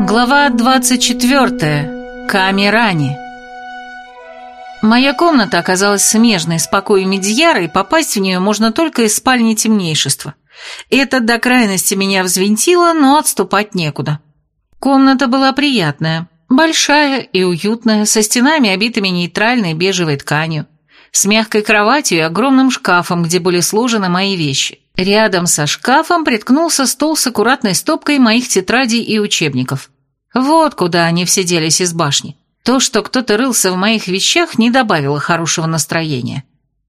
Глава 24. Камерани. Моя комната оказалась смежной с покоями Дьяра, и попасть в нее можно только из спальни темнейшества. Это до крайности меня взвинтило, но отступать некуда. Комната была приятная, большая и уютная, со стенами, обитыми нейтральной бежевой тканью, с мягкой кроватью и огромным шкафом, где были сложены мои вещи. Рядом со шкафом приткнулся стол с аккуратной стопкой моих тетрадей и учебников. Вот куда они все делись из башни. То, что кто-то рылся в моих вещах, не добавило хорошего настроения.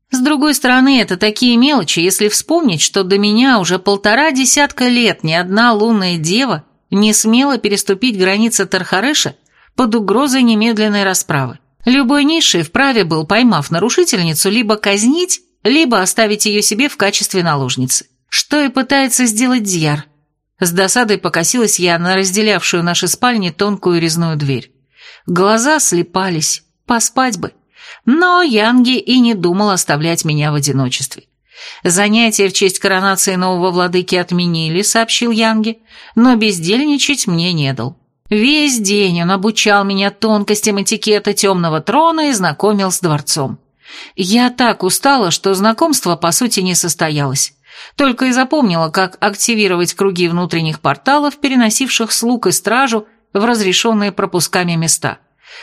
С другой стороны, это такие мелочи, если вспомнить, что до меня уже полтора десятка лет ни одна лунная дева не смела переступить границы Тархареша под угрозой немедленной расправы. Любой низший вправе был, поймав нарушительницу, либо казнить, либо оставить ее себе в качестве наложницы. Что и пытается сделать Дьяр. С досадой покосилась я на разделявшую наши спальни тонкую резную дверь. Глаза слепались, поспать бы. Но Янги и не думал оставлять меня в одиночестве. Занятия в честь коронации нового владыки отменили, сообщил Янги, но бездельничать мне не дал. Весь день он обучал меня тонкостям этикета темного трона и знакомил с дворцом. Я так устала, что знакомство по сути не состоялось. Только и запомнила, как активировать круги внутренних порталов, переносивших слуг и стражу в разрешенные пропусками места.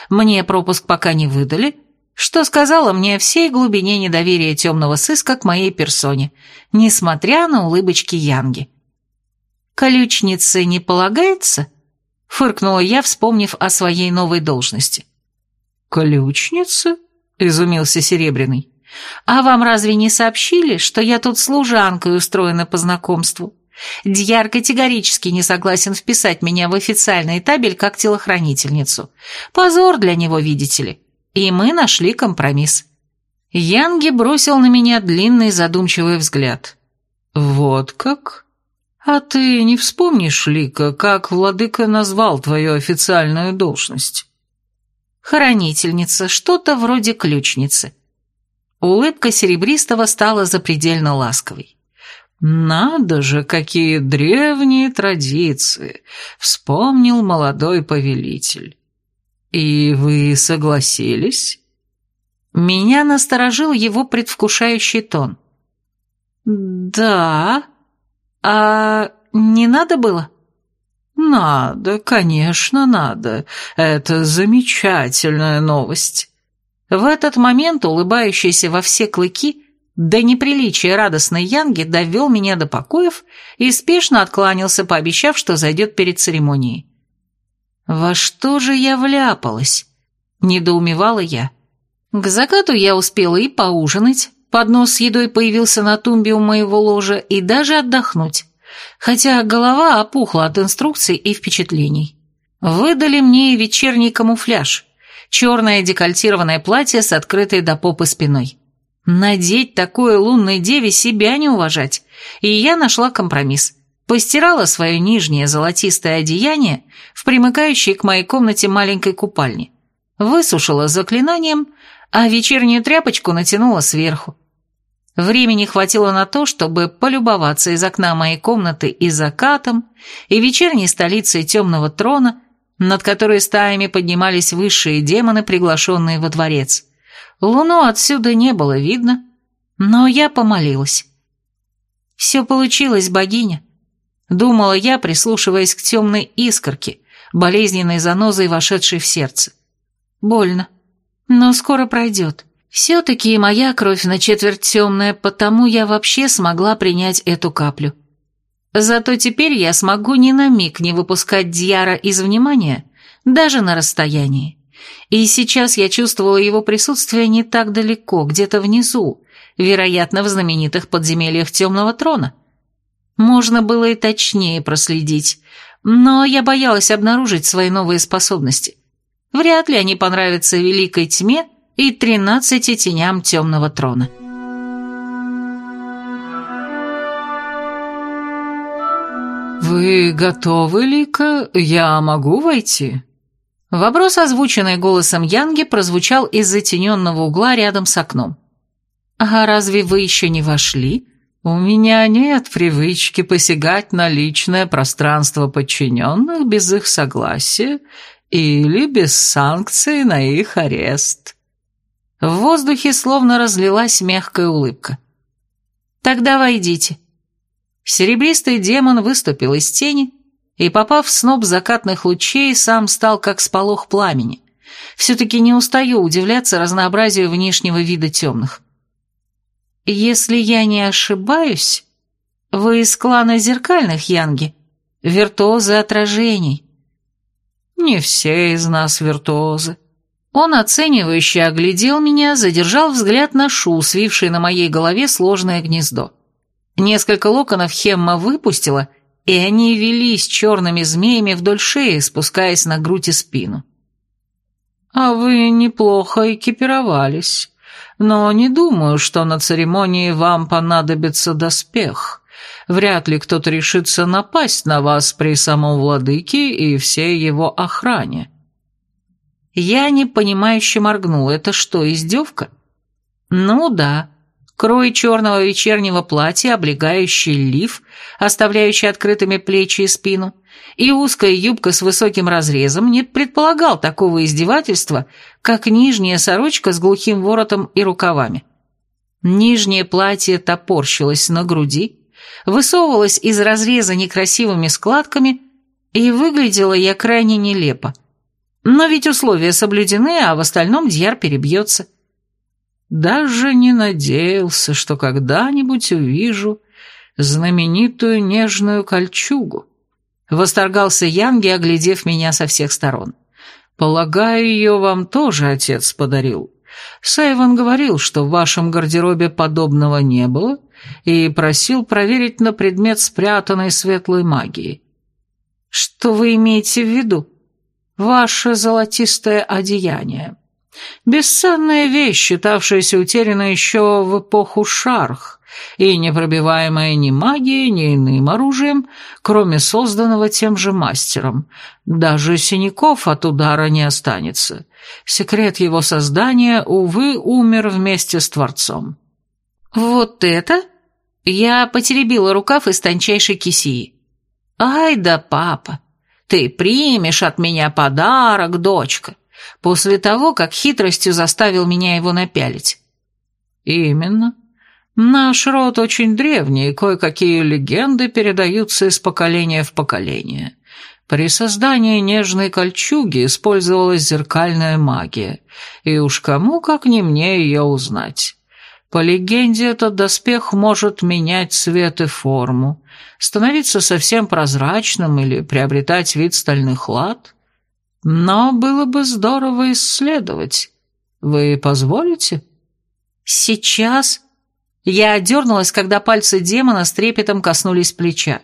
Мне пропуск пока не выдали, что сказала мне всей глубине недоверия темного сыска к моей персоне, несмотря на улыбочки Янги. «Колючнице не полагается?» — фыркнула я, вспомнив о своей новой должности. «Колючница?» — изумился Серебряный. «А вам разве не сообщили, что я тут служанкой устроена по знакомству? Дьяр категорически не согласен вписать меня в официальный табель как телохранительницу. Позор для него, видите ли. И мы нашли компромисс». Янги бросил на меня длинный задумчивый взгляд. «Вот как? А ты не вспомнишь, Лика, как владыка назвал твою официальную должность?» «Хранительница, что-то вроде ключницы». Улыбка Серебристого стала запредельно ласковой. «Надо же, какие древние традиции!» — вспомнил молодой повелитель. «И вы согласились?» Меня насторожил его предвкушающий тон. «Да? А не надо было?» «Надо, конечно, надо. Это замечательная новость». В этот момент улыбающийся во все клыки до неприличия радостный Янги довел меня до покоев и спешно откланялся, пообещав, что зайдет перед церемонией. «Во что же я вляпалась?» – недоумевала я. К закату я успела и поужинать, поднос с едой появился на тумбе у моего ложа, и даже отдохнуть, хотя голова опухла от инструкций и впечатлений. Выдали мне вечерний камуфляж – черное декольтированное платье с открытой до попы спиной. Надеть такое лунной деве себя не уважать, и я нашла компромисс. Постирала свое нижнее золотистое одеяние в примыкающей к моей комнате маленькой купальне. Высушила заклинанием, а вечернюю тряпочку натянула сверху. Времени хватило на то, чтобы полюбоваться из окна моей комнаты и закатом, и вечерней столицей темного трона, над которой стаями поднимались высшие демоны, приглашенные во дворец. Луну отсюда не было видно, но я помолилась. «Все получилось, богиня», — думала я, прислушиваясь к темной искорке, болезненной занозой, вошедшей в сердце. «Больно, но скоро пройдет. Все-таки моя кровь на четверть темная, потому я вообще смогла принять эту каплю. Зато теперь я смогу ни на миг не выпускать Дьяра из внимания, даже на расстоянии. И сейчас я чувствовала его присутствие не так далеко, где-то внизу, вероятно, в знаменитых подземельях Темного Трона. Можно было и точнее проследить, но я боялась обнаружить свои новые способности. Вряд ли они понравятся Великой Тьме и тринадцати теням Темного Трона. «Вы готовы, Лика? Я могу войти?» Вопрос, озвученный голосом Янги, прозвучал из затененного угла рядом с окном. «А разве вы еще не вошли?» У меня нет привычки посягать на личное пространство подчиненных без их согласия или без санкции на их арест». В воздухе словно разлилась мягкая улыбка. «Тогда войдите». Серебристый демон выступил из тени и, попав в сноп закатных лучей, сам стал как сполох пламени. Все-таки не устаю удивляться разнообразию внешнего вида темных. «Если я не ошибаюсь, вы из клана зеркальных, Янги, виртуозы отражений». «Не все из нас виртуозы». Он оценивающе оглядел меня, задержал взгляд на шу, свивший на моей голове сложное гнездо. Несколько локонов Хемма выпустила, и они велись черными змеями вдоль шеи, спускаясь на грудь и спину. «А вы неплохо экипировались, но не думаю, что на церемонии вам понадобится доспех. Вряд ли кто-то решится напасть на вас при самом владыке и всей его охране». Я непонимающе моргнул. «Это что, издевка?» «Ну да, крой черного вечернего платья, облегающий лиф, оставляющий открытыми плечи и спину, и узкая юбка с высоким разрезом не предполагал такого издевательства, как нижняя сорочка с глухим воротом и рукавами. Нижнее платье топорщилось на груди, высовывалось из разреза некрасивыми складками и выглядело я крайне нелепо. Но ведь условия соблюдены, а в остальном Дьяр перебьется. Даже не надеялся, что когда-нибудь увижу знаменитую нежную кольчугу. Восторгался Янги, оглядев меня со всех сторон. Полагаю, ее вам тоже отец подарил. Сайван говорил, что в вашем гардеробе подобного не было, и просил проверить на предмет спрятанной светлой магии. Что вы имеете в виду? Ваше золотистое одеяние. Бесценная вещь, считавшаяся утерянной еще в эпоху Шарх, и непробиваемая ни магией, ни иным оружием, кроме созданного тем же мастером. Даже синяков от удара не останется. Секрет его создания, увы, умер вместе с Творцом. «Вот это?» Я потеребила рукав из тончайшей кисии. «Ай да папа! Ты примешь от меня подарок, дочка!» после того, как хитростью заставил меня его напялить. Именно. Наш род очень древний, и кое-какие легенды передаются из поколения в поколение. При создании нежной кольчуги использовалась зеркальная магия, и уж кому, как не мне, ее узнать. По легенде, этот доспех может менять цвет и форму, становиться совсем прозрачным или приобретать вид стальных лад. Но было бы здорово исследовать. Вы позволите? Сейчас? Я дернулась, когда пальцы демона с трепетом коснулись плеча.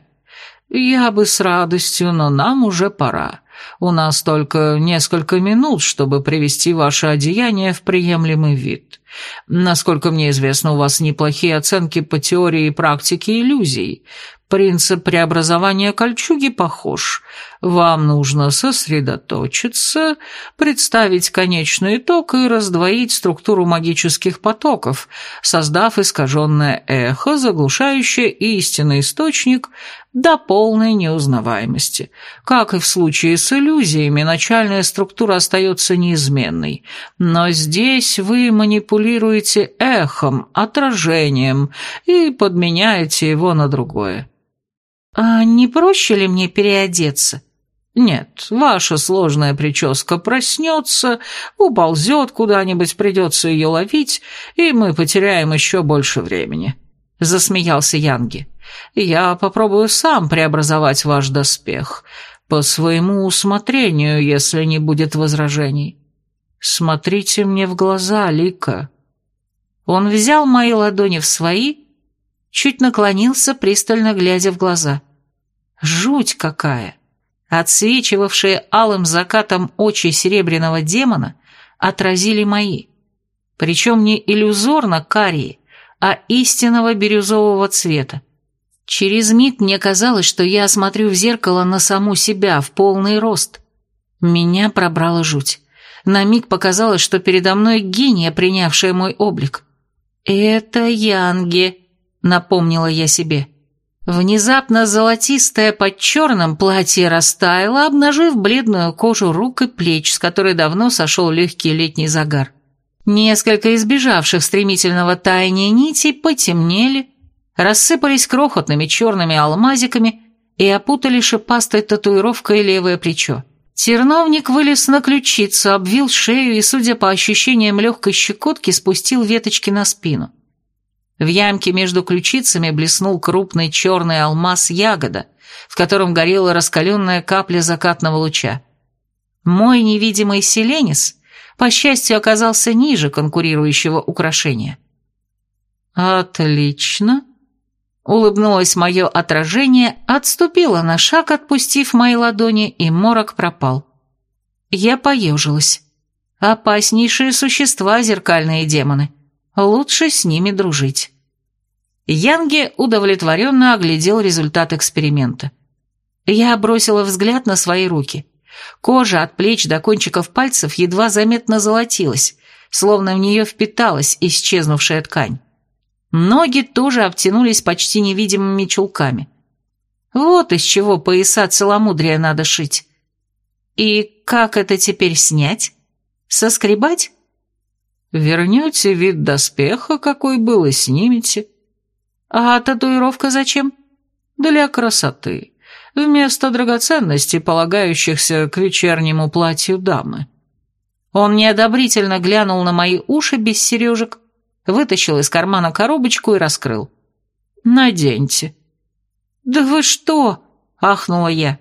Я бы с радостью, но нам уже пора. У нас только несколько минут, чтобы привести ваше одеяние в приемлемый вид. Насколько мне известно, у вас неплохие оценки по теории и практике иллюзий, Принцип преобразования кольчуги похож. Вам нужно сосредоточиться, представить конечный итог и раздвоить структуру магических потоков, создав искаженное эхо, заглушающее истинный источник до полной неузнаваемости. Как и в случае с иллюзиями, начальная структура остается неизменной. Но здесь вы манипулируете эхом, отражением и подменяете его на другое. «А не проще ли мне переодеться?» «Нет, ваша сложная прическа проснется, уползет куда-нибудь, придется ее ловить, и мы потеряем еще больше времени», — засмеялся Янги. «Я попробую сам преобразовать ваш доспех, по своему усмотрению, если не будет возражений. Смотрите мне в глаза, Лика». Он взял мои ладони в свои, чуть наклонился, пристально глядя в глаза. Жуть какая! Отсвечивавшие алым закатом очи серебряного демона отразили мои. Причем не иллюзорно карие, а истинного бирюзового цвета. Через миг мне казалось, что я смотрю в зеркало на саму себя в полный рост. Меня пробрала жуть. На миг показалось, что передо мной гения, принявшая мой облик. «Это Янги», — напомнила я себе. Внезапно золотистое под черным платье растаяло, обнажив бледную кожу рук и плеч, с которой давно сошел легкий летний загар. Несколько избежавших стремительного таяния нитей потемнели, рассыпались крохотными черными алмазиками и опутали шипастой татуировкой левое плечо. Терновник вылез на ключицу, обвил шею и, судя по ощущениям легкой щекотки, спустил веточки на спину. В ямке между ключицами блеснул крупный черный алмаз-ягода, в котором горела раскаленная капля закатного луча. Мой невидимый селенис, по счастью, оказался ниже конкурирующего украшения. «Отлично!» Улыбнулось мое отражение, отступило на шаг, отпустив мои ладони, и морок пропал. Я поежилась. Опаснейшие существа зеркальные демоны. Лучше с ними дружить. Янге удовлетворенно оглядел результат эксперимента. Я бросила взгляд на свои руки. Кожа от плеч до кончиков пальцев едва заметно золотилась, словно в нее впиталась исчезнувшая ткань. Ноги тоже обтянулись почти невидимыми чулками. Вот из чего пояса целомудрия надо шить. И как это теперь снять? Соскребать? Вернете вид доспеха, какой был, и снимете. А татуировка зачем? Для красоты. Вместо драгоценностей, полагающихся к вечернему платью дамы. Он неодобрительно глянул на мои уши без сережек, вытащил из кармана коробочку и раскрыл. «Наденьте». «Да вы что?» – ахнула я.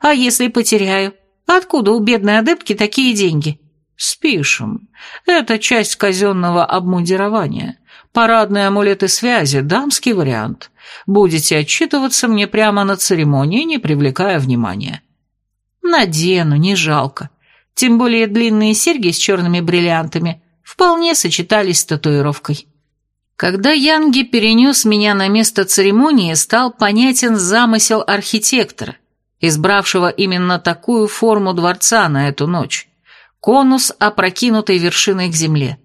«А если потеряю? Откуда у бедной адептки такие деньги?» «Спишем. Это часть казенного обмундирования. Парадные амулеты связи, дамский вариант. Будете отчитываться мне прямо на церемонии, не привлекая внимания». «Надену, не жалко. Тем более длинные серьги с черными бриллиантами вполне сочетались с татуировкой. Когда Янги перенес меня на место церемонии, стал понятен замысел архитектора, избравшего именно такую форму дворца на эту ночь конус, опрокинутой вершиной к земле.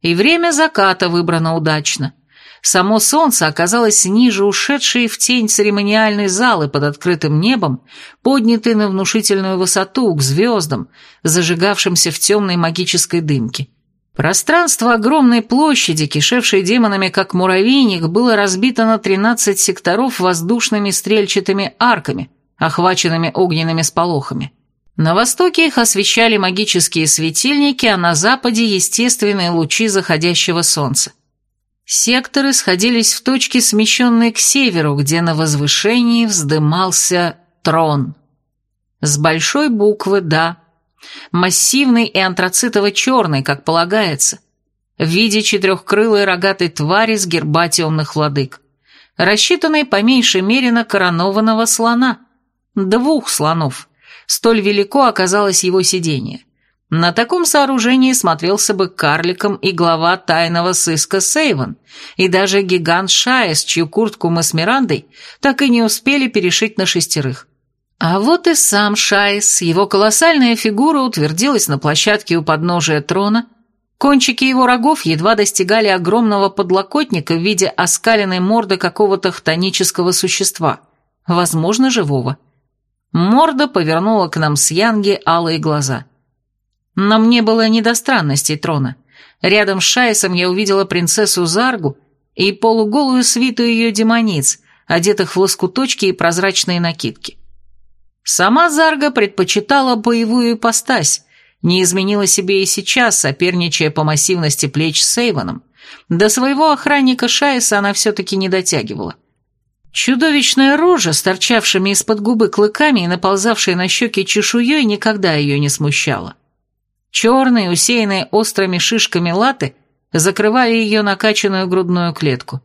И время заката выбрано удачно. Само солнце оказалось ниже ушедшей в тень церемониальной залы под открытым небом, поднятой на внушительную высоту к звездам, зажигавшимся в темной магической дымке. Пространство огромной площади, кишевшей демонами как муравейник, было разбито на 13 секторов воздушными стрельчатыми арками, охваченными огненными сполохами. На востоке их освещали магические светильники, а на западе естественные лучи заходящего солнца. Секторы сходились в точке, смещенной к северу, где на возвышении вздымался трон. С большой буквы «Да», массивный и антрацитово-черный, как полагается, в виде четырехкрылой рогатой твари с герба темных владык, рассчитанной по меньшей мере на коронованного слона, двух слонов – Столь велико оказалось его сиденье. На таком сооружении смотрелся бы карликом и глава тайного сыска Сейвен, и даже гигант Шаес, чью куртку мы с Мирандой так и не успели перешить на шестерых. А вот и сам Шаес, его колоссальная фигура утвердилась на площадке у подножия трона, кончики его рогов едва достигали огромного подлокотника в виде оскаленной морды какого-то хтонического существа, возможно, живого. Морда повернула к нам с Янги алые глаза. Но мне было не до странностей трона. Рядом с Шайсом я увидела принцессу Заргу и полуголую свиту ее демониц, одетых в лоскуточки и прозрачные накидки. Сама Зарга предпочитала боевую ипостась, не изменила себе и сейчас, соперничая по массивности плеч с Сейвоном. До своего охранника Шайса она все-таки не дотягивала. Чудовищная рожа, с торчавшими из-под губы клыками и наползавшей на щеки чешуей, никогда ее не смущала. Черные, усеянные острыми шишками латы закрывали ее накачанную грудную клетку.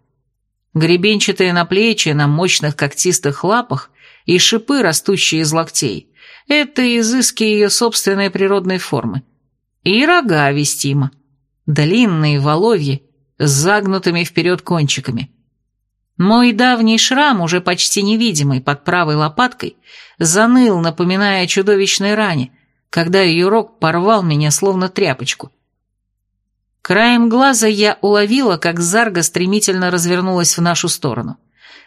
Гребенчатые наплечья на мощных когтистых лапах и шипы, растущие из локтей – это изыски ее собственной природной формы. И рога вестимо. Длинные воловьи с загнутыми вперед кончиками – мой давний шрам, уже почти невидимый под правой лопаткой, заныл, напоминая о чудовищной ране, когда ее рог порвал меня словно тряпочку. Краем глаза я уловила, как Зарга стремительно развернулась в нашу сторону.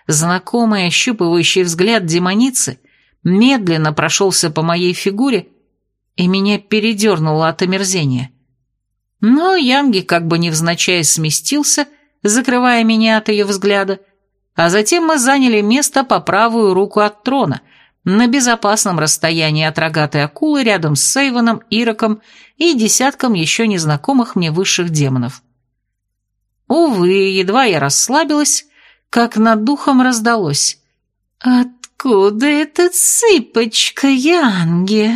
Знакомый ощупывающий взгляд демоницы медленно прошелся по моей фигуре, и меня передернуло от омерзения. Но Янги как бы невзначай сместился, закрывая меня от ее взгляда, а затем мы заняли место по правую руку от трона, на безопасном расстоянии от рогатой акулы рядом с Сейвоном, Ироком и десятком еще незнакомых мне высших демонов. Увы, едва я расслабилась, как над духом раздалось. «Откуда эта цыпочка, Янги?»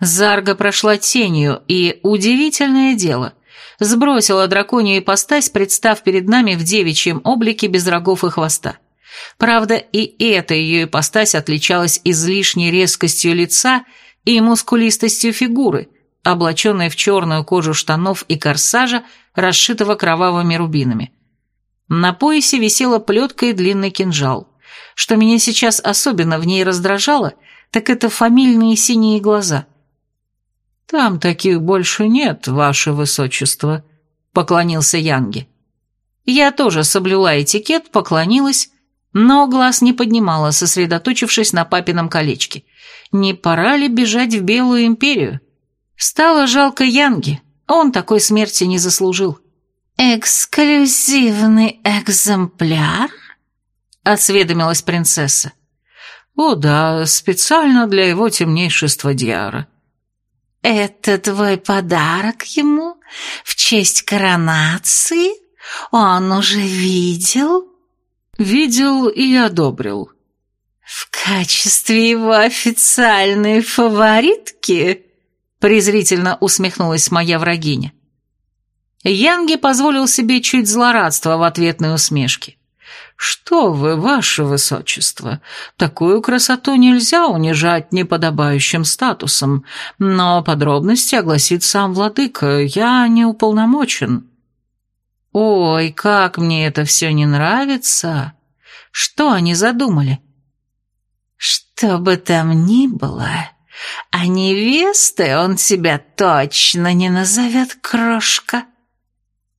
Зарга прошла тенью, и, удивительное дело, сбросила драконью ипостась, представ перед нами в девичьем облике без рогов и хвоста. Правда, и эта ее ипостась отличалась излишней резкостью лица и мускулистостью фигуры, облаченной в черную кожу штанов и корсажа, расшитого кровавыми рубинами. На поясе висела плетка и длинный кинжал. Что меня сейчас особенно в ней раздражало, так это фамильные синие глаза. «Там таких больше нет, ваше высочество», — поклонился Янги. Я тоже соблюла этикет, поклонилась но глаз не поднимала, сосредоточившись на папином колечке. Не пора ли бежать в Белую Империю? Стало жалко Янги, он такой смерти не заслужил. «Эксклюзивный экземпляр?» — осведомилась принцесса. «О да, специально для его темнейшества Диара». «Это твой подарок ему в честь коронации? Он уже видел?» Видел и одобрил. В качестве его официальной фаворитки? Презрительно усмехнулась моя врагиня. Янги позволил себе чуть злорадства в ответной усмешке. «Что вы, ваше высочество, такую красоту нельзя унижать неподобающим статусом, но подробности огласит сам владыка, я не уполномочен». Ой, как мне это все не нравится. Что они задумали? Что бы там ни было, а невестой он тебя точно не назовет, крошка.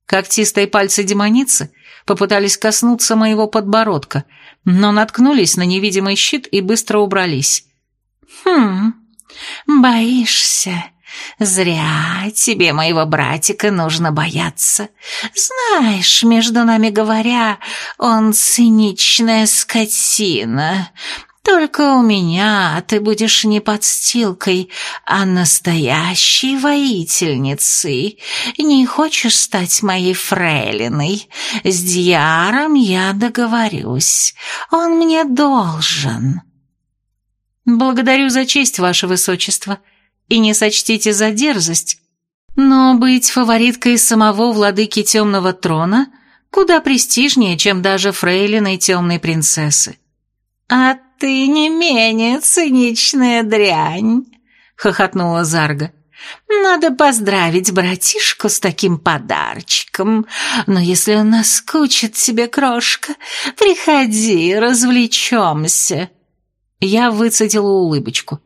Когтистые пальцы демоницы попытались коснуться моего подбородка, но наткнулись на невидимый щит и быстро убрались. «Хм, боишься?» «Зря тебе моего братика нужно бояться. Знаешь, между нами говоря, он циничная скотина. Только у меня ты будешь не подстилкой, а настоящей воительницей. Не хочешь стать моей фрейлиной? С Дьяром я договорюсь. Он мне должен». «Благодарю за честь, ваше высочество», и не сочтите за дерзость, но быть фавориткой самого владыки темного трона куда престижнее, чем даже фрейлиной темной принцессы. «А ты не менее циничная дрянь», — хохотнула Зарга. «Надо поздравить братишку с таким подарочком, но если он наскучит тебе, крошка, приходи, развлечемся». Я выцедила улыбочку.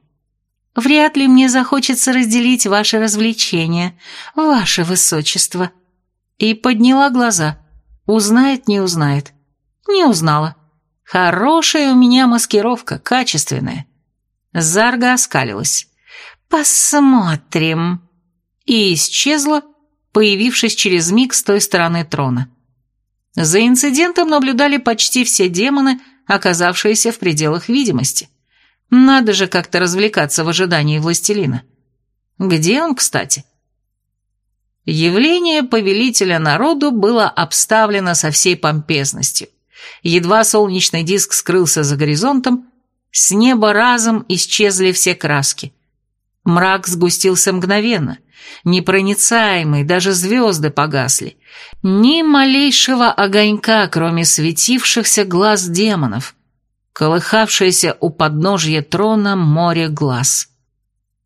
Вряд ли мне захочется разделить ваши развлечения, ваше высочество». И подняла глаза. Узнает, не узнает. Не узнала. Хорошая у меня маскировка, качественная. Зарга оскалилась. «Посмотрим». И исчезла, появившись через миг с той стороны трона. За инцидентом наблюдали почти все демоны, оказавшиеся в пределах видимости. Надо же как-то развлекаться в ожидании властелина. Где он, кстати? Явление повелителя народу было обставлено со всей помпезностью. Едва солнечный диск скрылся за горизонтом, с неба разом исчезли все краски. Мрак сгустился мгновенно, непроницаемый, даже звезды погасли. Ни малейшего огонька, кроме светившихся глаз демонов, колыхавшееся у подножья трона море глаз.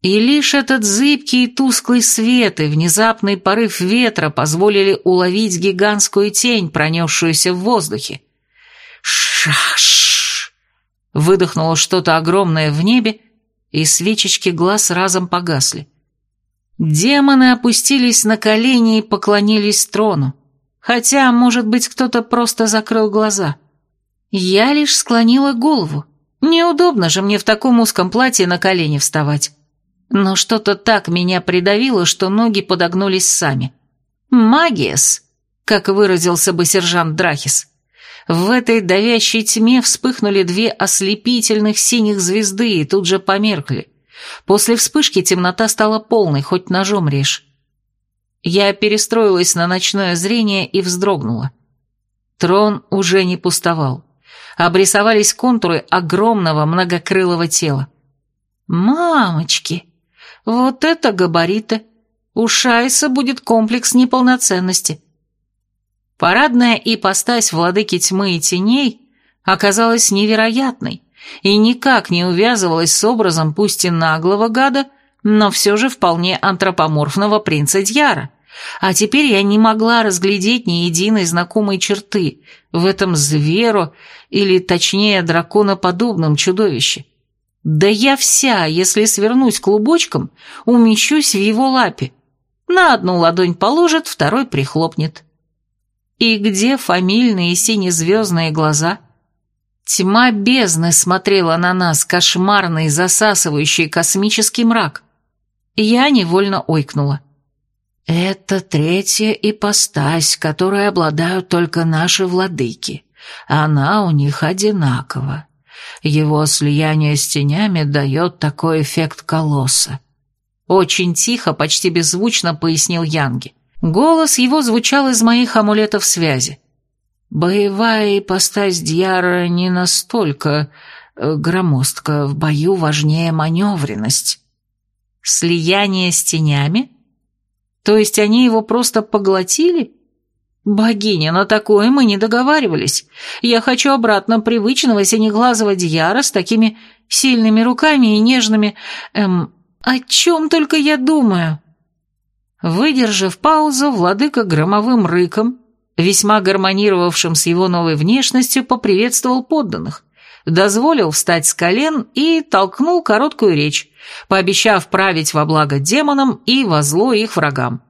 И лишь этот зыбкий и тусклый свет и внезапный порыв ветра позволили уловить гигантскую тень, пронесшуюся в воздухе. «Шаш!» Выдохнуло что-то огромное в небе, и свечечки глаз разом погасли. Демоны опустились на колени и поклонились трону. Хотя, может быть, кто-то просто закрыл глаза. Я лишь склонила голову. Неудобно же мне в таком узком платье на колени вставать. Но что-то так меня придавило, что ноги подогнулись сами. «Магиес», как выразился бы сержант Драхис. В этой давящей тьме вспыхнули две ослепительных синих звезды и тут же померкли. После вспышки темнота стала полной, хоть ножом режь. Я перестроилась на ночное зрение и вздрогнула. Трон уже не пустовал. Обрисовались контуры огромного многокрылого тела. «Мамочки! Вот это габариты! У Шайса будет комплекс неполноценности!» Парадная ипостась владыки тьмы и теней оказалась невероятной и никак не увязывалась с образом пусть и наглого гада, но все же вполне антропоморфного принца Дьяра. А теперь я не могла разглядеть ни единой знакомой черты в этом зверу, или точнее драконоподобном чудовище. Да я вся, если свернусь клубочком, умещусь в его лапе. На одну ладонь положит, второй прихлопнет. И где фамильные синезвездные глаза? Тьма бездны смотрела на нас, кошмарный, засасывающий космический мрак. Я невольно ойкнула. «Это третья ипостась, которой обладают только наши владыки. Она у них одинакова. Его слияние с тенями дает такой эффект колосса». Очень тихо, почти беззвучно пояснил Янги. Голос его звучал из моих амулетов связи. «Боевая ипостась Дьяра не настолько э, громоздка, в бою важнее маневренность». «Слияние с тенями? То есть они его просто поглотили?» «Богиня, на такое мы не договаривались. Я хочу обратно привычного синеглазого Дьяра с такими сильными руками и нежными... Эм, о чем только я думаю?» Выдержав паузу, владыка громовым рыком, весьма гармонировавшим с его новой внешностью, поприветствовал подданных, дозволил встать с колен и толкнул короткую речь, пообещав править во благо демонам и во зло их врагам.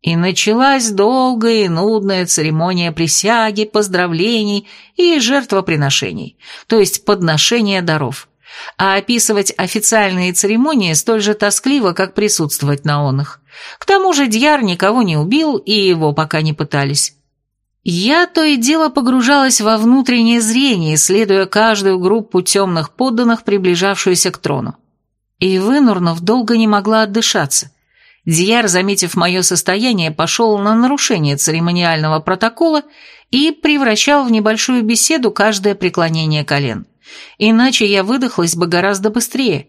И началась долгая и нудная церемония присяги, поздравлений и жертвоприношений, то есть подношения даров. А описывать официальные церемонии столь же тоскливо, как присутствовать на онах. К тому же Дьяр никого не убил, и его пока не пытались. Я то и дело погружалась во внутреннее зрение, исследуя каждую группу темных подданных, приближавшуюся к трону. И, вынурнув, долго не могла отдышаться. Дьяр, заметив мое состояние, пошел на нарушение церемониального протокола и превращал в небольшую беседу каждое преклонение колен. Иначе я выдохлась бы гораздо быстрее.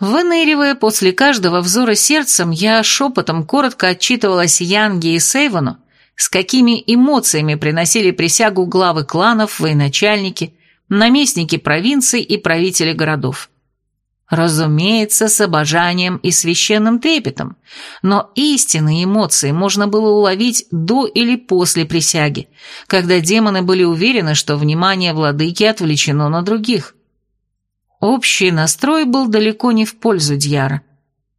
Выныривая после каждого взора сердцем, я шепотом коротко отчитывалась Янге и Сейвану, с какими эмоциями приносили присягу главы кланов, военачальники, наместники провинций и правители городов. Разумеется, с обожанием и священным трепетом, но истинные эмоции можно было уловить до или после присяги, когда демоны были уверены, что внимание владыки отвлечено на других. Общий настрой был далеко не в пользу Дьяра.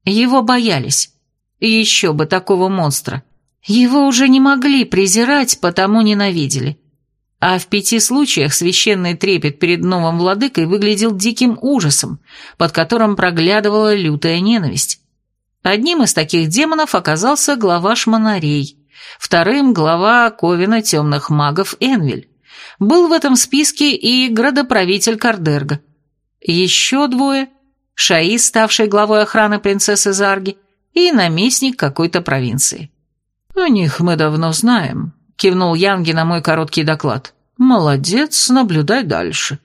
Его боялись. Еще бы такого монстра. Его уже не могли презирать, потому ненавидели. А в пяти случаях священный трепет перед новым владыкой выглядел диким ужасом, под которым проглядывала лютая ненависть. Одним из таких демонов оказался глава шмонарей, вторым – глава Ковина темных магов Энвиль. Был в этом списке и градоправитель Кардерга – еще двое – Шаи, ставший главой охраны принцессы Зарги, и наместник какой-то провинции. «О них мы давно знаем», – кивнул Янги на мой короткий доклад. «Молодец, наблюдай дальше».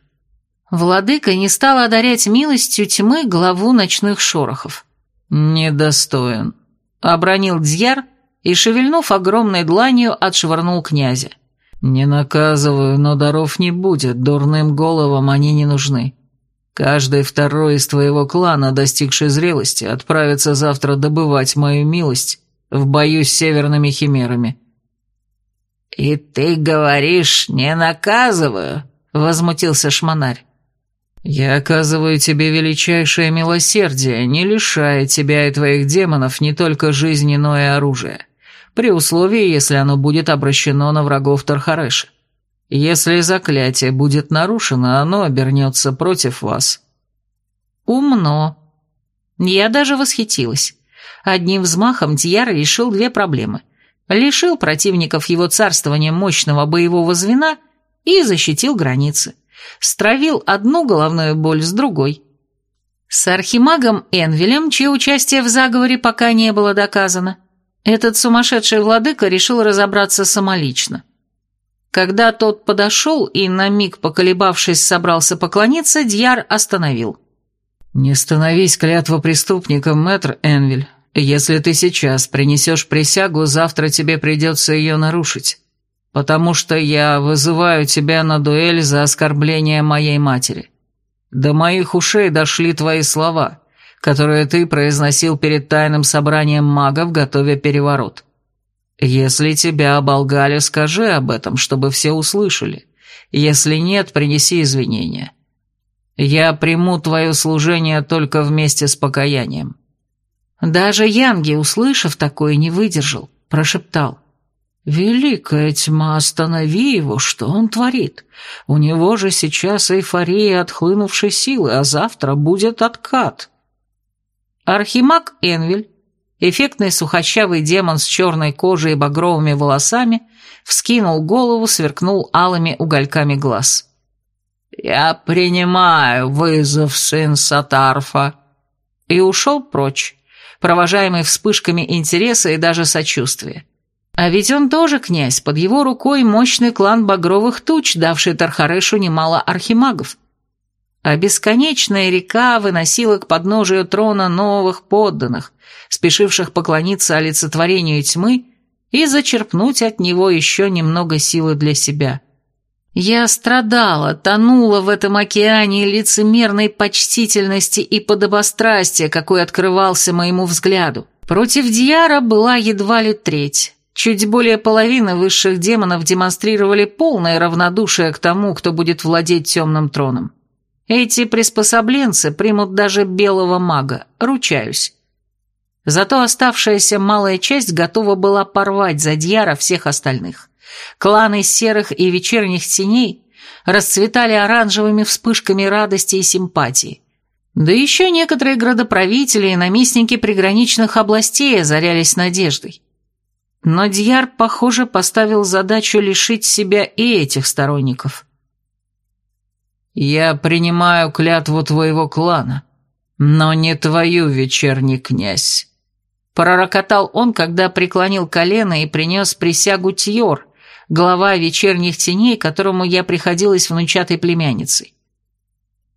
Владыка не стал одарять милостью тьмы главу ночных шорохов. «Недостоин», — обронил Дьяр и, шевельнув огромной дланью, отшвырнул князя. «Не наказываю, но даров не будет, дурным головам они не нужны. Каждый второй из твоего клана, достигший зрелости, отправится завтра добывать мою милость в бою с северными химерами». «И ты говоришь, не наказываю?» — возмутился шмонарь. «Я оказываю тебе величайшее милосердие, не лишая тебя и твоих демонов не только жизни, но и оружия, при условии, если оно будет обращено на врагов Тархареша. Если заклятие будет нарушено, оно обернется против вас». «Умно». Я даже восхитилась. Одним взмахом Тьяра решил две проблемы. Лишил противников его царствования мощного боевого звена и защитил границы стравил одну головную боль с другой. С архимагом Энвелем, чье участие в заговоре пока не было доказано, этот сумасшедший владыка решил разобраться самолично. Когда тот подошел и, на миг поколебавшись, собрался поклониться, Дьяр остановил. «Не становись клятвопреступником, мэтр Энвель. Если ты сейчас принесешь присягу, завтра тебе придется ее нарушить потому что я вызываю тебя на дуэль за оскорбление моей матери. До моих ушей дошли твои слова, которые ты произносил перед тайным собранием магов, готовя переворот. Если тебя оболгали, скажи об этом, чтобы все услышали. Если нет, принеси извинения. Я приму твое служение только вместе с покаянием». Даже Янги, услышав такое, не выдержал, прошептал. «Великая тьма, останови его, что он творит? У него же сейчас эйфория отхлынувшей силы, а завтра будет откат». Архимаг Энвель, эффектный сухощавый демон с черной кожей и багровыми волосами, вскинул голову, сверкнул алыми угольками глаз. «Я принимаю вызов, сын Сатарфа», и ушел прочь, провожаемый вспышками интереса и даже сочувствия. А ведь он тоже князь, под его рукой мощный клан багровых туч, давший Тархарешу немало архимагов. А бесконечная река выносила к подножию трона новых подданных, спешивших поклониться олицетворению тьмы и зачерпнуть от него еще немного силы для себя. Я страдала, тонула в этом океане лицемерной почтительности и подобострастия, какой открывался моему взгляду. Против Дьяра была едва ли треть. Чуть более половины высших демонов демонстрировали полное равнодушие к тому, кто будет владеть темным троном. Эти приспособленцы примут даже белого мага, ручаюсь. Зато оставшаяся малая часть готова была порвать за Дьяра всех остальных. Кланы серых и вечерних теней расцветали оранжевыми вспышками радости и симпатии. Да еще некоторые градоправители и наместники приграничных областей озарялись надеждой. Но Дьяр, похоже, поставил задачу лишить себя и этих сторонников. «Я принимаю клятву твоего клана, но не твою, вечерний князь», — пророкотал он, когда преклонил колено и принес присягу Тьор, глава вечерних теней, которому я приходилась внучатой племянницей.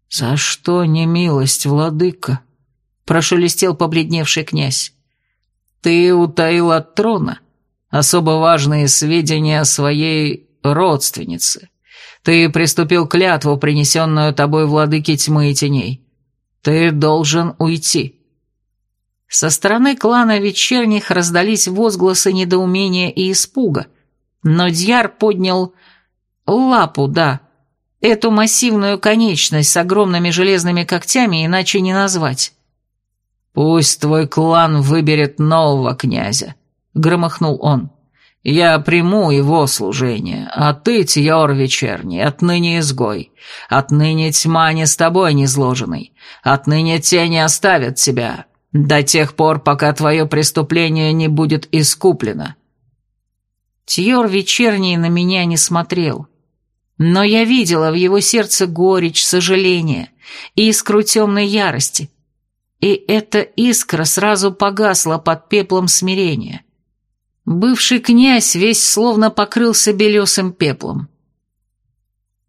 «За что не милость, владыка?» — прошелестел побледневший князь. «Ты утаил от трона?» особо важные сведения о своей родственнице. Ты приступил клятву, принесенную тобой владыке тьмы и теней. Ты должен уйти». Со стороны клана вечерних раздались возгласы недоумения и испуга, но Дьяр поднял лапу, да, эту массивную конечность с огромными железными когтями иначе не назвать. «Пусть твой клан выберет нового князя», — громыхнул он. «Я приму его служение, а ты, Тьор Вечерний, отныне изгой. Отныне тьма не с тобой низложенной. Отныне тени оставят тебя, до тех пор, пока твое преступление не будет искуплено». Тьор Вечерний на меня не смотрел. Но я видела в его сердце горечь, сожаление и искру темной ярости. И эта искра сразу погасла под пеплом смирения. Бывший князь весь словно покрылся белесым пеплом.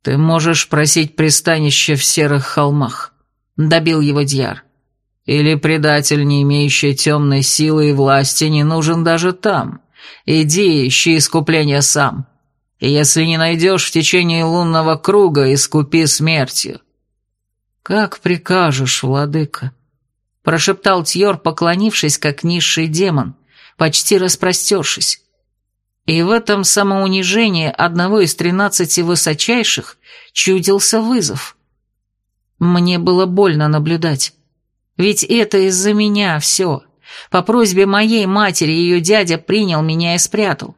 «Ты можешь просить пристанище в серых холмах», — добил его Дьяр. «Или предатель, не имеющий темной силы и власти, не нужен даже там. Иди, ищи искупление сам. И если не найдешь в течение лунного круга, искупи смертью». «Как прикажешь, владыка», — прошептал Тьор, поклонившись, как низший демон, почти распростершись. И в этом самоунижении одного из тринадцати высочайших чудился вызов. Мне было больно наблюдать. Ведь это из-за меня все. По просьбе моей матери ее дядя принял меня и спрятал.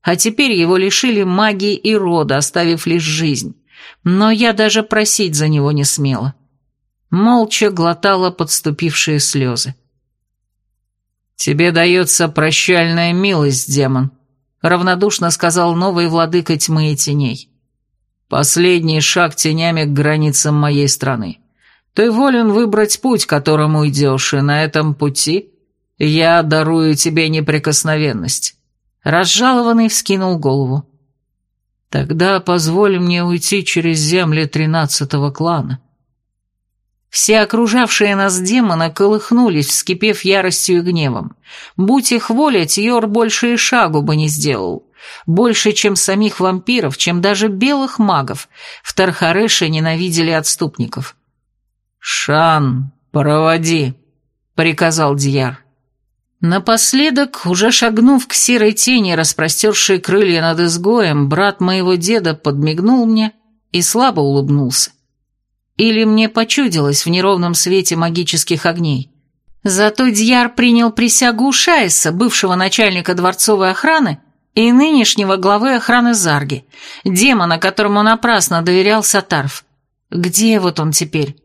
А теперь его лишили магии и рода, оставив лишь жизнь. Но я даже просить за него не смела. Молча глотала подступившие слезы. «Тебе дается прощальная милость, демон», — равнодушно сказал новый владыка тьмы и теней. «Последний шаг тенями к границам моей страны. Ты волен выбрать путь, которым уйдешь, и на этом пути я дарую тебе неприкосновенность». Разжалованный вскинул голову. «Тогда позволь мне уйти через земли тринадцатого клана». Все окружавшие нас демоны колыхнулись, вскипев яростью и гневом. Будь их воля, Тьор больше и шагу бы не сделал. Больше, чем самих вампиров, чем даже белых магов, в Тархареше ненавидели отступников. «Шан, проводи», — приказал Дьяр. Напоследок, уже шагнув к серой тени, распростершей крылья над изгоем, брат моего деда подмигнул мне и слабо улыбнулся. Или мне почудилось в неровном свете магических огней. Зато Дьяр принял присягу Шайса, бывшего начальника дворцовой охраны, и нынешнего главы охраны Зарги, демона, которому напрасно доверял Сатарф. Где вот он теперь?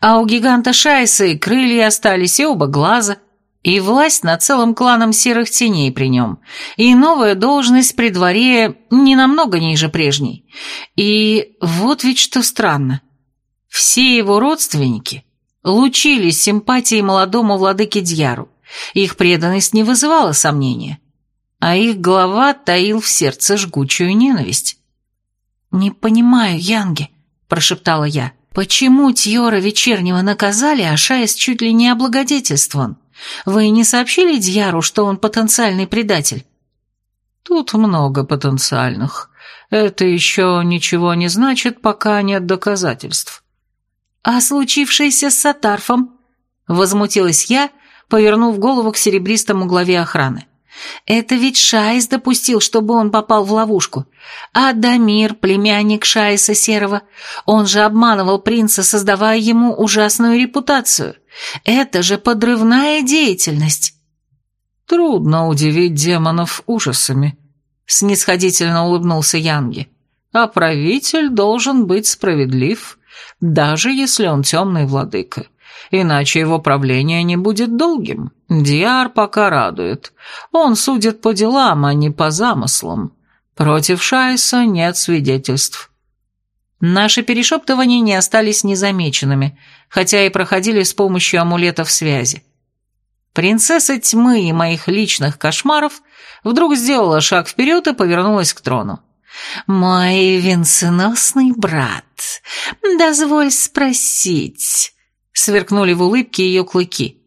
А у гиганта Шайса и крылья остались, и оба глаза – и власть над целым кланом серых теней при нем, и новая должность при дворе не намного ниже прежней. И вот ведь что странно. Все его родственники лучились симпатией молодому владыке Дьяру, их преданность не вызывала сомнения, а их глава таил в сердце жгучую ненависть. «Не понимаю, Янги», — прошептала я, — «почему Тьора вечернего наказали, а Шаис чуть ли не облагодетельствован?» Вы не сообщили Дьяру, что он потенциальный предатель?» «Тут много потенциальных. Это еще ничего не значит, пока нет доказательств». «А случившееся с Сатарфом?» Возмутилась я, повернув голову к серебристому главе охраны. «Это ведь Шайс допустил, чтобы он попал в ловушку. А Дамир, племянник Шайса Серого, он же обманывал принца, создавая ему ужасную репутацию. Это же подрывная деятельность. Трудно удивить демонов ужасами, снисходительно улыбнулся Янги. А правитель должен быть справедлив, даже если он темный владыка. Иначе его правление не будет долгим. Диар пока радует. Он судит по делам, а не по замыслам. Против Шайса нет свидетельств. Наши перешептывания не остались незамеченными, хотя и проходили с помощью амулетов связи. Принцесса тьмы и моих личных кошмаров вдруг сделала шаг вперед и повернулась к трону. «Мой венценосный брат, дозволь спросить...» Сверкнули в улыбке ее клыки.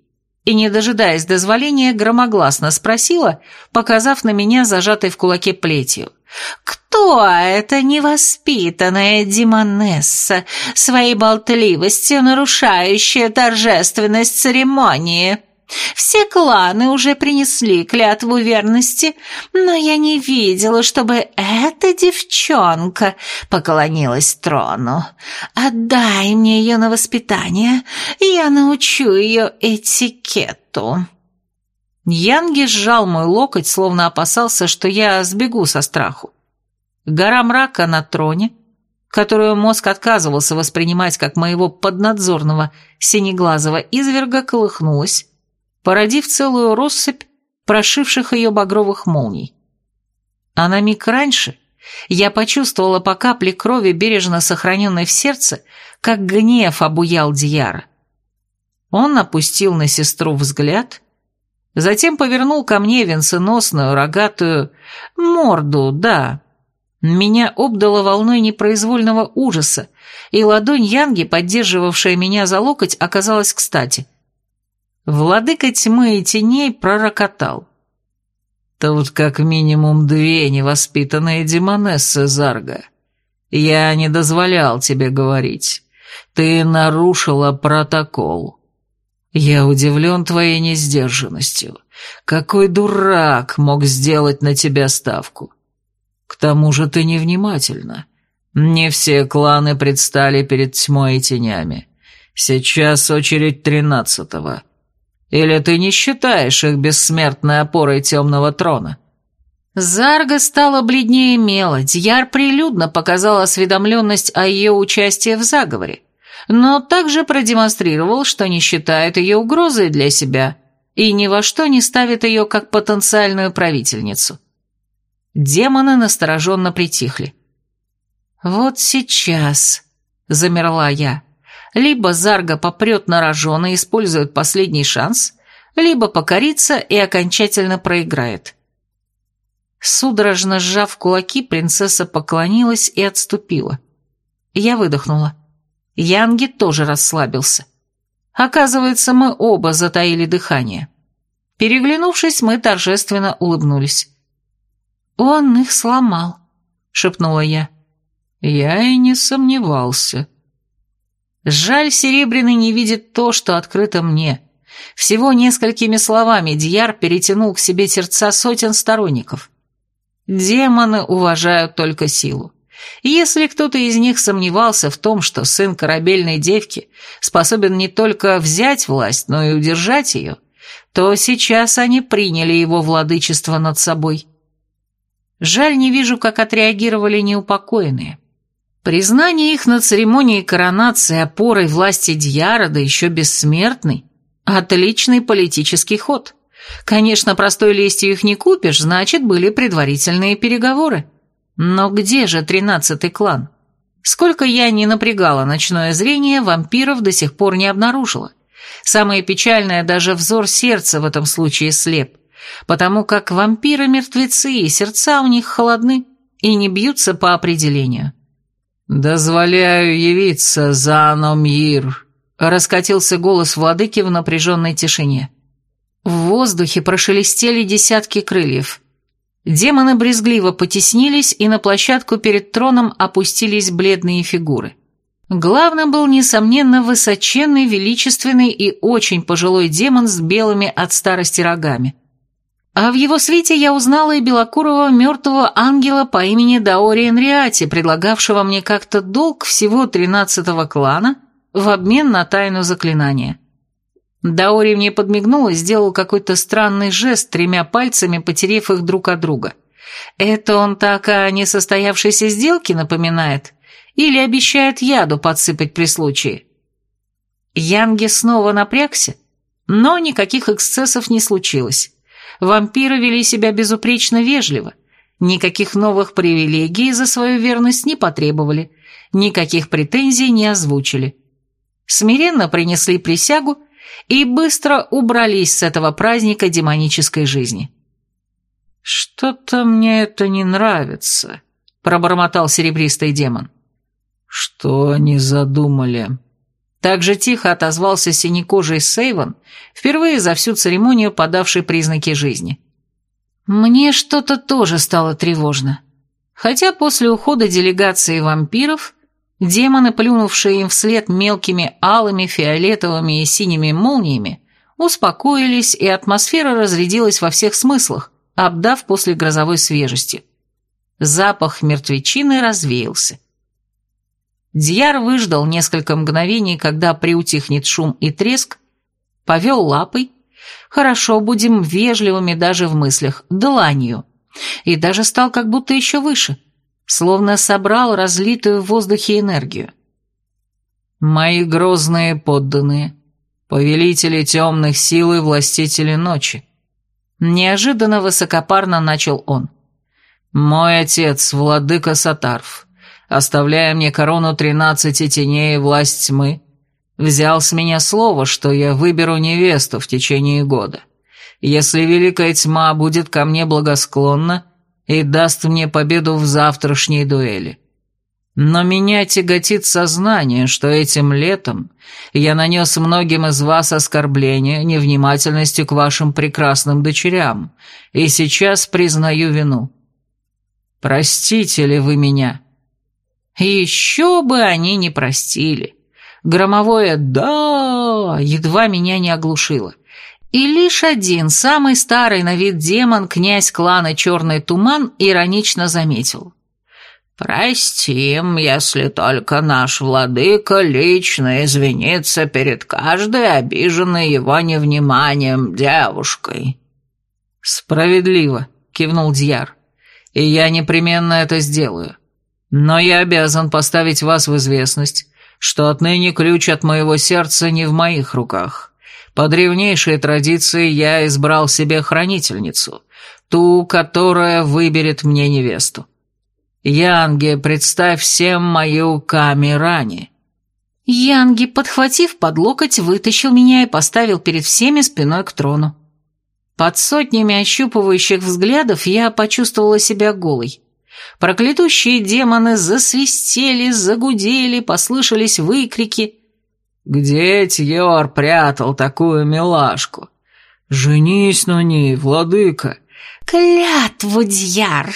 И, не дожидаясь дозволения, громогласно спросила, показав на меня зажатой в кулаке плетью. «Кто эта невоспитанная демонесса, своей болтливостью нарушающая торжественность церемонии?» Все кланы уже принесли клятву верности, но я не видела, чтобы эта девчонка поклонилась трону. Отдай мне ее на воспитание, и я научу ее этикету». Янги сжал мой локоть, словно опасался, что я сбегу со страху. Гора мрака на троне, которую мозг отказывался воспринимать как моего поднадзорного синеглазого изверга, колыхнулась, породив целую россыпь прошивших ее багровых молний. А на миг раньше я почувствовала по капле крови, бережно сохраненной в сердце, как гнев обуял Дьяра. Он опустил на сестру взгляд Затем повернул ко мне венценосную, рогатую морду, да. Меня обдало волной непроизвольного ужаса, и ладонь Янги, поддерживавшая меня за локоть, оказалась кстати. Владыка тьмы и теней пророкотал. «Тут как минимум две невоспитанные демонессы, Зарга. Я не дозволял тебе говорить. Ты нарушила протокол». «Я удивлен твоей несдержанностью. Какой дурак мог сделать на тебя ставку? К тому же ты невнимательна. Не все кланы предстали перед тьмой и тенями. Сейчас очередь тринадцатого. Или ты не считаешь их бессмертной опорой темного трона?» Зарга стала бледнее мела, Дьяр прилюдно показал осведомленность о ее участии в заговоре, но также продемонстрировал, что не считает ее угрозой для себя и ни во что не ставит ее как потенциальную правительницу. Демоны настороженно притихли. «Вот сейчас», — замерла я, — «либо Зарга попрет на рожон и использует последний шанс, либо покорится и окончательно проиграет». Судорожно сжав кулаки, принцесса поклонилась и отступила. Я выдохнула. Янги тоже расслабился. Оказывается, мы оба затаили дыхание. Переглянувшись, мы торжественно улыбнулись. «Он их сломал», — шепнула я. «Я и не сомневался». Жаль, Серебряный не видит то, что открыто мне. Всего несколькими словами Дьяр перетянул к себе сердца сотен сторонников. Демоны уважают только силу. Если кто-то из них сомневался в том, что сын корабельной девки способен не только взять власть, но и удержать ее, то сейчас они приняли его владычество над собой. Жаль, не вижу, как отреагировали неупокоенные. Признание их на церемонии коронации опорой власти Дьяра, еще бессмертный, отличный политический ход. Конечно, простой лестью их не купишь, значит, были предварительные переговоры. Но где же тринадцатый клан? Сколько я не напрягала ночное зрение, вампиров до сих пор не обнаружила. Самое печальное, даже взор сердца в этом случае слеп, потому как вампиры-мертвецы, и сердца у них холодны и не бьются по определению. «Дозволяю явиться, Заномир», — раскатился голос владыки в напряженной тишине. В воздухе прошелестели десятки крыльев. Демоны брезгливо потеснились, и на площадку перед троном опустились бледные фигуры. Главным был, несомненно, высоченный, величественный и очень пожилой демон с белыми от старости рогами. А в его свете я узнала и белокурого мертвого ангела по имени Даориен Риати, предлагавшего мне как-то долг всего тринадцатого клана в обмен на тайну заклинания. Даори мне подмигнул и сделал какой-то странный жест, тремя пальцами потерев их друг от друга. Это он так о несостоявшейся сделке напоминает? Или обещает яду подсыпать при случае? Янги снова напрягся, но никаких эксцессов не случилось. Вампиры вели себя безупречно вежливо, никаких новых привилегий за свою верность не потребовали, никаких претензий не озвучили. Смиренно принесли присягу и быстро убрались с этого праздника демонической жизни. «Что-то мне это не нравится», — пробормотал серебристый демон. «Что они задумали?» Так же тихо отозвался синекожий Сейван, впервые за всю церемонию подавший признаки жизни. Мне что-то тоже стало тревожно. Хотя после ухода делегации вампиров Демоны, плюнувшие им вслед мелкими алыми, фиолетовыми и синими молниями, успокоились, и атмосфера разрядилась во всех смыслах, обдав после грозовой свежести. Запах мертвечины развеялся. Дьяр выждал несколько мгновений, когда приутихнет шум и треск, повел лапой, хорошо, будем вежливыми даже в мыслях, дланью, и даже стал как будто еще выше – словно собрал разлитую в воздухе энергию. «Мои грозные подданные, повелители темных сил и властители ночи», неожиданно высокопарно начал он. «Мой отец, владыка Сатарф, оставляя мне корону тринадцати теней и власть тьмы, взял с меня слово, что я выберу невесту в течение года. Если великая тьма будет ко мне благосклонна, и даст мне победу в завтрашней дуэли. Но меня тяготит сознание, что этим летом я нанес многим из вас оскорбление невнимательностью к вашим прекрасным дочерям, и сейчас признаю вину. Простите ли вы меня?» Еще бы они не простили. Громовое «да» едва меня не оглушило. И лишь один, самый старый на вид демон, князь клана Черный Туман, иронично заметил. «Простим, если только наш владыка лично извинится перед каждой обиженной его невниманием девушкой». «Справедливо», — кивнул Дьяр, — «и я непременно это сделаю. Но я обязан поставить вас в известность, что отныне ключ от моего сердца не в моих руках. По древнейшей традиции я избрал себе хранительницу, ту, которая выберет мне невесту. Янге, представь всем мою Камирани». Янги, подхватив под локоть, вытащил меня и поставил перед всеми спиной к трону. Под сотнями ощупывающих взглядов я почувствовала себя голой. Проклятущие демоны засвистели, загудели, послышались выкрики. «Где Тьор прятал такую милашку? Женись на ней, владыка!» «Клятву, Дьяр!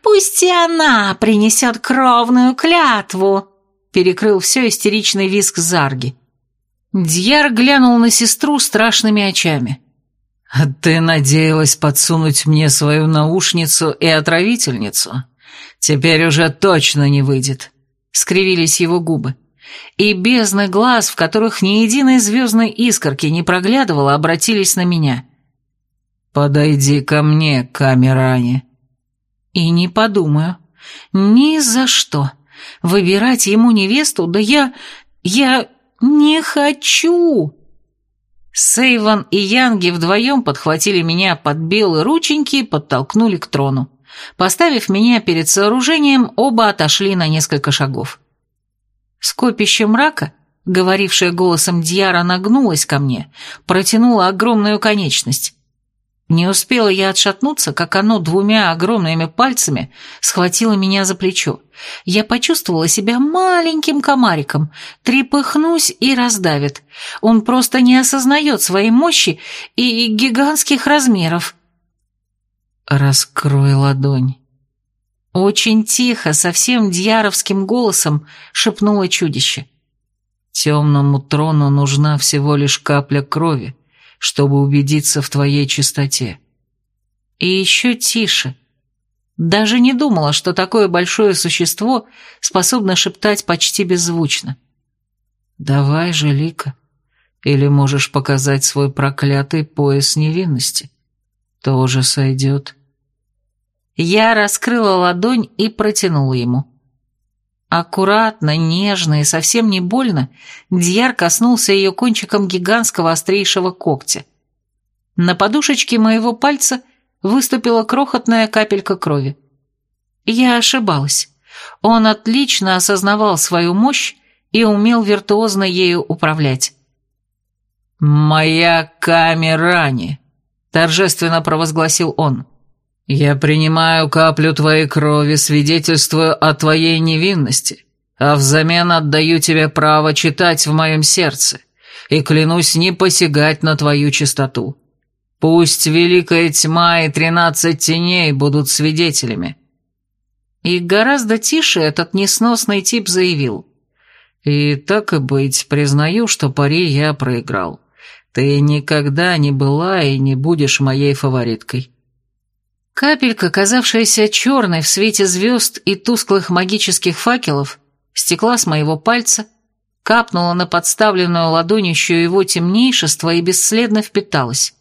Пусть и она принесет кровную клятву!» Перекрыл все истеричный визг Зарги. Дьяр глянул на сестру страшными очами. «Ты надеялась подсунуть мне свою наушницу и отравительницу? Теперь уже точно не выйдет», — скривились его губы. И бездны глаз, в которых ни единой звездной искорки не проглядывало, обратились на меня. «Подойди ко мне, Камеране». «И не подумаю. Ни за что. Выбирать ему невесту, да я... я не хочу!» Сейван и Янги вдвоем подхватили меня под белые рученьки и подтолкнули к трону. Поставив меня перед сооружением, оба отошли на несколько шагов. Скопище мрака, говорившее голосом Дьяра, нагнулось ко мне, протянула огромную конечность. Не успела я отшатнуться, как оно двумя огромными пальцами схватило меня за плечо. Я почувствовала себя маленьким комариком. Трепыхнусь и раздавит. Он просто не осознает своей мощи и гигантских размеров. «Раскрой ладонь». Очень тихо, совсем дьяровским голосом шепнуло чудище. «Темному трону нужна всего лишь капля крови, чтобы убедиться в твоей чистоте. И еще тише. Даже не думала, что такое большое существо способно шептать почти беззвучно. «Давай же, Лика, или можешь показать свой проклятый пояс невинности. Тоже сойдет». Я раскрыла ладонь и протянула ему. Аккуратно, нежно и совсем не больно Дьяр коснулся ее кончиком гигантского острейшего когтя. На подушечке моего пальца выступила крохотная капелька крови. Я ошибалась. Он отлично осознавал свою мощь и умел виртуозно ею управлять. «Моя Камерани!» — торжественно провозгласил он. «Я принимаю каплю твоей крови, свидетельствуя о твоей невинности, а взамен отдаю тебе право читать в моем сердце и клянусь не посягать на твою чистоту. Пусть великая тьма и тринадцать теней будут свидетелями». И гораздо тише этот несносный тип заявил. «И так и быть, признаю, что пари я проиграл. Ты никогда не была и не будешь моей фавориткой». Капелька, казавшаяся черной в свете звезд и тусклых магических факелов, стекла с моего пальца, капнула на подставленную ладонищу его темнейшество и бесследно впиталась.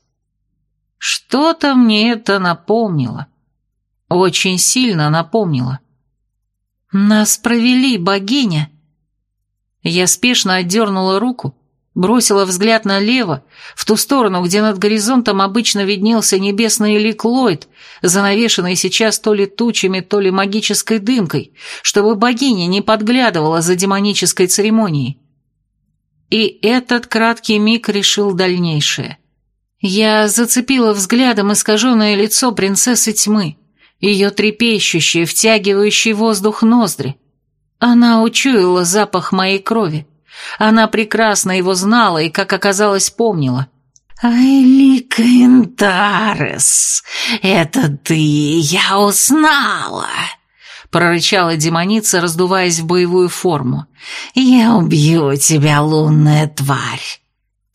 Что-то мне это напомнило. Очень сильно напомнило. «Нас провели, богиня!» Я спешно отдернула руку, Бросила взгляд налево, в ту сторону, где над горизонтом обычно виднелся небесный лик Ллойд, занавешенный сейчас то ли тучами, то ли магической дымкой, чтобы богиня не подглядывала за демонической церемонией. И этот краткий миг решил дальнейшее. Я зацепила взглядом искаженное лицо принцессы тьмы, ее трепещущие, втягивающие воздух ноздри. Она учуяла запах моей крови. Она прекрасно его знала и, как оказалось, помнила. «Айлика Интарес, это ты, я узнала!» прорычала демоница, раздуваясь в боевую форму. «Я убью тебя, лунная тварь!»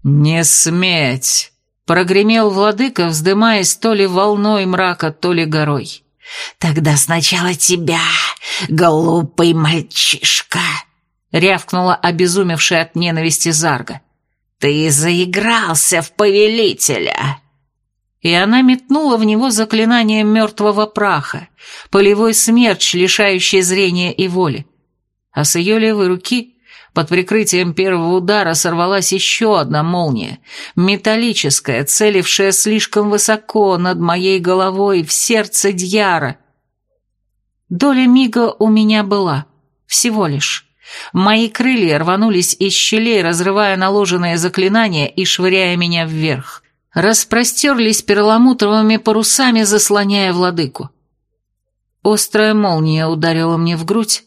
«Не сметь!» — прогремел владыка, вздымаясь то ли волной мрака, то ли горой. Тогда сначала тебя, глупый мальчишка!» Рявкнула обезумевшая от ненависти Зарга. «Ты заигрался в повелителя!» И она метнула в него заклинание мертвого праха, полевой смерч, лишающий зрения и воли. А с ее левой руки, под прикрытием первого удара, сорвалась еще одна молния, металлическая, целившая слишком высоко над моей головой в сердце Дьяра. Доля мига у меня была, всего лишь. Мои крылья рванулись из щелей, разрывая наложенные заклинания и швыряя меня вверх. Распростерлись перламутровыми парусами, заслоняя владыку. Острая молния ударила мне в грудь,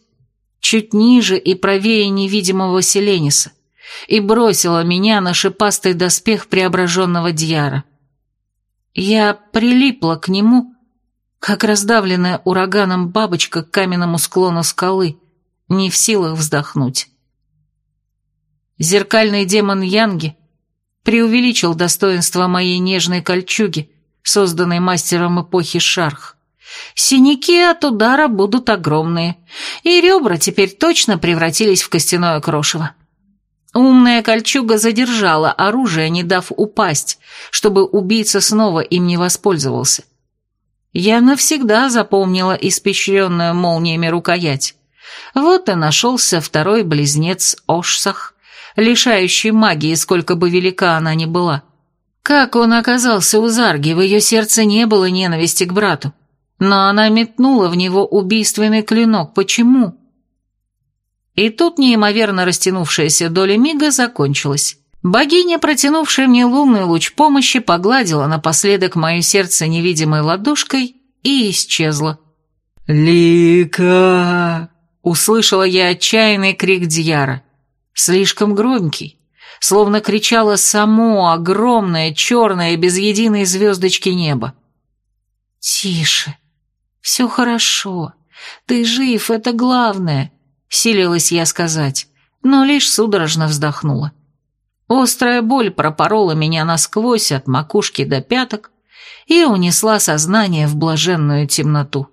чуть ниже и правее невидимого Селениса, и бросила меня на шипастый доспех преображенного Дьяра. Я прилипла к нему, как раздавленная ураганом бабочка к каменному склону скалы, не в силах вздохнуть. Зеркальный демон Янги преувеличил достоинство моей нежной кольчуги, созданной мастером эпохи Шарх. Синяки от удара будут огромные, и ребра теперь точно превратились в костяное крошево. Умная кольчуга задержала оружие, не дав упасть, чтобы убийца снова им не воспользовался. Я навсегда запомнила испещренную молниями рукоять. Вот и нашелся второй близнец Ошсах, лишающий магии, сколько бы велика она ни была. Как он оказался у Зарги, в ее сердце не было ненависти к брату. Но она метнула в него убийственный клинок. Почему? И тут неимоверно растянувшаяся доля мига закончилась. Богиня, протянувшая мне лунный луч помощи, погладила напоследок мое сердце невидимой ладошкой и исчезла. «Лика!» — услышала я отчаянный крик Дьяра. Слишком громкий, словно кричало само огромное, черное, без единой звездочки небо. «Тише, все хорошо, ты жив, это главное», — силилась я сказать, но лишь судорожно вздохнула. Острая боль пропорола меня насквозь от макушки до пяток и унесла сознание в блаженную темноту.